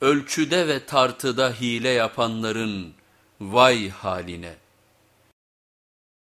Ölçüde ve tartıda hile yapanların vay haline.